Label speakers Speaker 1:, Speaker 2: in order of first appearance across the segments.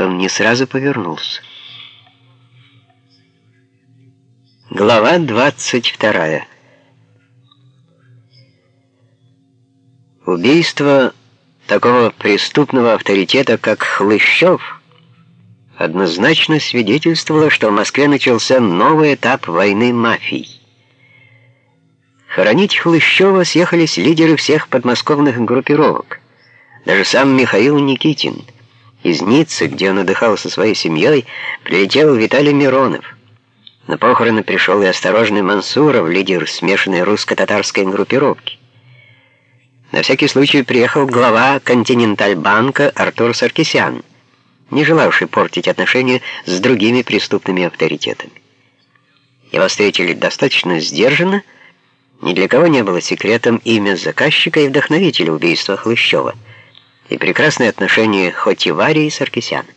Speaker 1: что он не сразу повернулся. Глава 22. Убийство такого преступного авторитета, как Хлыщев, однозначно свидетельствовало, что в Москве начался новый этап войны мафий. Хоронить Хлыщева съехались лидеры всех подмосковных группировок. Даже сам Михаил Никитин. Из Ниццы, где он отдыхал со своей семьей, прилетел Виталий Миронов. На похороны пришел и осторожный Мансуров, лидер смешанной русско-татарской группировки. На всякий случай приехал глава Континентальбанка Артур Саркисян, не желавший портить отношения с другими преступными авторитетами. Его встретили достаточно сдержанно, ни для кого не было секретом имя заказчика и вдохновителя убийства Хлыщева и прекрасные отношения Хотивари и Саркисяна.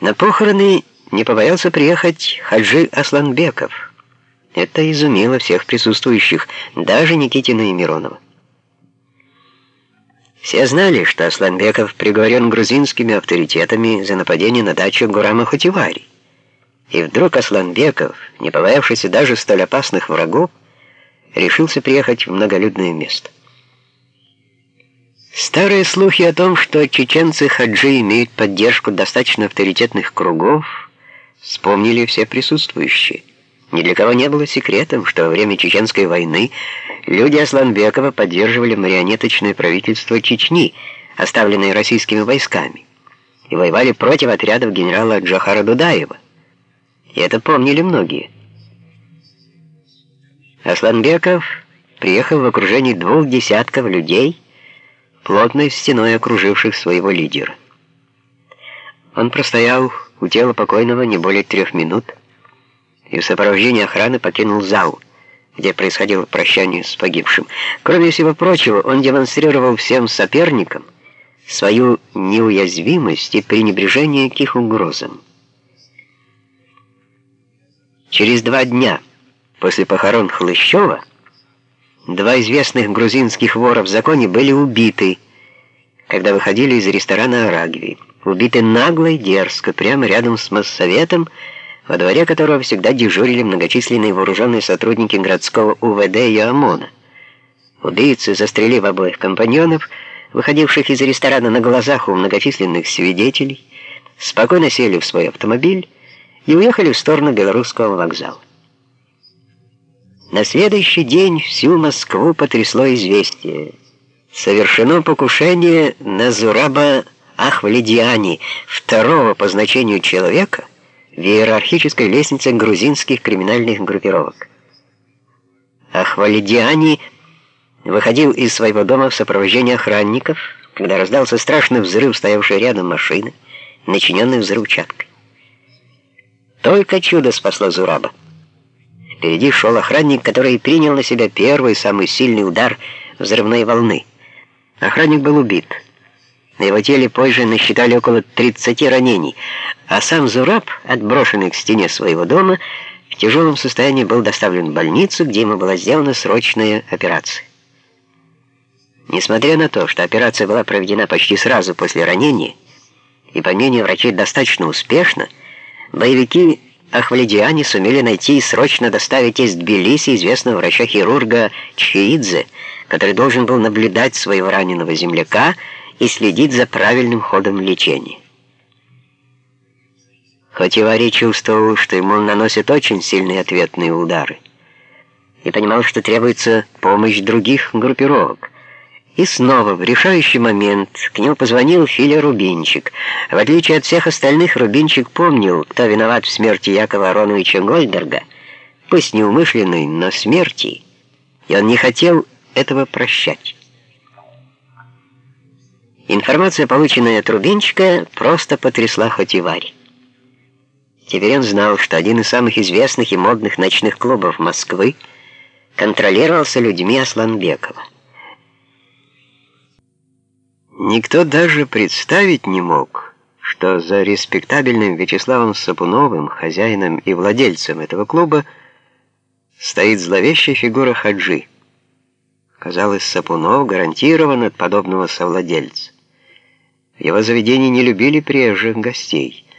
Speaker 1: На похороны не побоялся приехать Хаджи Асланбеков. Это изумило всех присутствующих, даже Никитина и Миронова. Все знали, что Асланбеков приговорен грузинскими авторитетами за нападение на дачу Гурама Хотивари. И вдруг Асланбеков, не побоявшийся даже столь опасных врагов, решился приехать в многолюдное место. Старые слухи о том, что чеченцы-хаджи имеют поддержку достаточно авторитетных кругов, вспомнили все присутствующие. Ни для кого не было секретом, что во время Чеченской войны люди Асланбекова поддерживали марионеточное правительство Чечни, оставленное российскими войсками, и воевали против отрядов генерала Джохара Дудаева. И это помнили многие. Асланбеков приехал в окружении двух десятков людей, плотной стеной окруживших своего лидера. Он простоял у тела покойного не более трех минут и в сопровождении охраны покинул зал, где происходило прощание с погибшим. Кроме всего прочего, он демонстрировал всем соперникам свою неуязвимость и пренебрежение к их угрозам. Через два дня после похорон Хлыщева два известных грузинских вора в законе были убиты, когда выходили из ресторана «Арагви». Убиты нагло и дерзко, прямо рядом с Моссоветом, во дворе которого всегда дежурили многочисленные вооруженные сотрудники городского УВД и ОМОНа. Убийцы, застрелив обоих компаньонов, выходивших из ресторана на глазах у многочисленных свидетелей, спокойно сели в свой автомобиль и уехали в сторону Белорусского вокзала. На следующий день всю Москву потрясло известие. Совершено покушение на Зураба Ахвалидиани, второго по значению человека в иерархической лестнице грузинских криминальных группировок. Ахвалидиани выходил из своего дома в сопровождении охранников, когда раздался страшный взрыв стоявшей рядом машины, начиненной взрывчаткой. Только чудо спасло Зураба. Впереди шел охранник, который принял на себя первый, самый сильный удар взрывной волны. Охранник был убит. На его теле позже насчитали около 30 ранений, а сам Зураб, отброшенный к стене своего дома, в тяжелом состоянии был доставлен в больницу, где ему была сделана срочная операция. Несмотря на то, что операция была проведена почти сразу после ранения, и по мнению врачей достаточно успешно, боевики Ахвалидиане сумели найти и срочно доставить из Тбилиси известного врача-хирурга Чиидзе, который должен был наблюдать своего раненого земляка и следить за правильным ходом лечения. Хоть Иварий чувствовал, что ему наносят очень сильные ответные удары, и понимал, что требуется помощь других группировок, и снова в решающий момент к нему позвонил Филя Рубинчик. В отличие от всех остальных, Рубинчик помнил, кто виноват в смерти Якова Ароновича Гольдерга, пусть неумышленной, но смерти, и он не хотел этого прощать. Информация, полученная от Рубинчика, просто потрясла хоть и Варь. Теперь он знал, что один из самых известных и модных ночных клубов Москвы контролировался людьми Асланбекова. Никто даже представить не мог, что за респектабельным Вячеславом Сапуновым, хозяином и владельцем этого клуба, стоит зловещая фигура Хаджи. Казалось, Сапунов гарантирован от подобного совладельца. В его заведении не любили приезжих гостей.